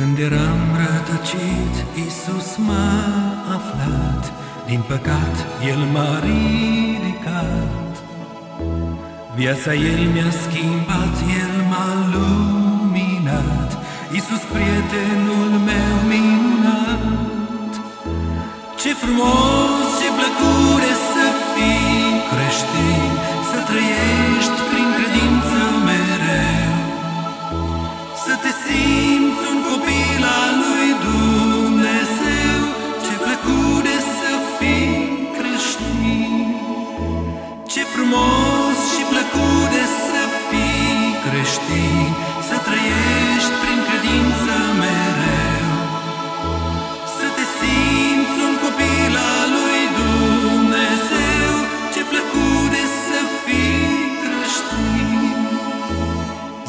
Când eram rătăcit, Iisus m-a aflat, Din păcat El m-a ridicat. Viața El mi-a schimbat, El m-a luminat, Iisus prietenul meu minunat. Ce frumos, ce plăcure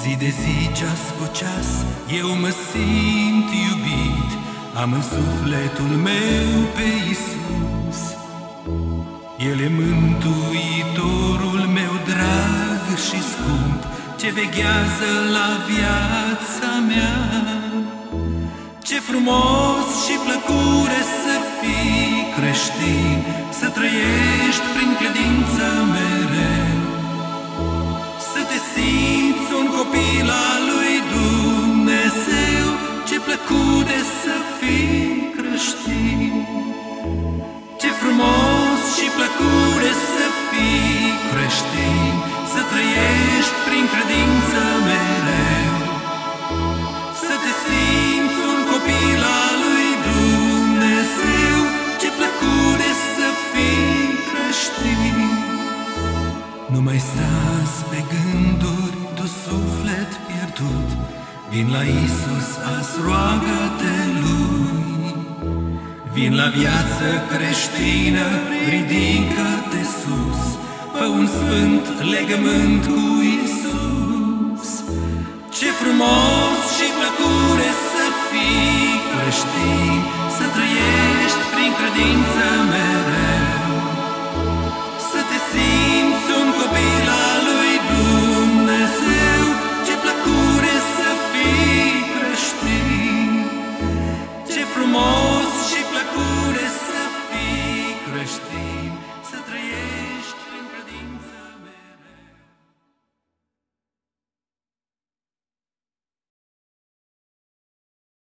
Zi de zi, ceas cu ceas, eu mă simt iubit, Am în sufletul meu pe Isus. El e mântuitorul meu drag și scump, Ce veghează la viața mea. Ce frumos și plăcure să fii creștin, Să trăiești prin credință mereu, simți un copil al lui Dumnezeu, Ce plăcure să fii creștin. Ce frumos și plăcure să fii creștin, Să trăiești prin credință mereu, Să te simți un copil al lui Dumnezeu, Ce plăcure să fii creștin. Nu mai stați pe gânduri, tu suflet pierdut, Vin la Isus, azi roagă-te lui. Vin la viață creștină, ridică-te sus, Fă un sfânt legământ cu Isus. Ce frumos și plăcure să fii creștin, Să trăiești prin credință mea,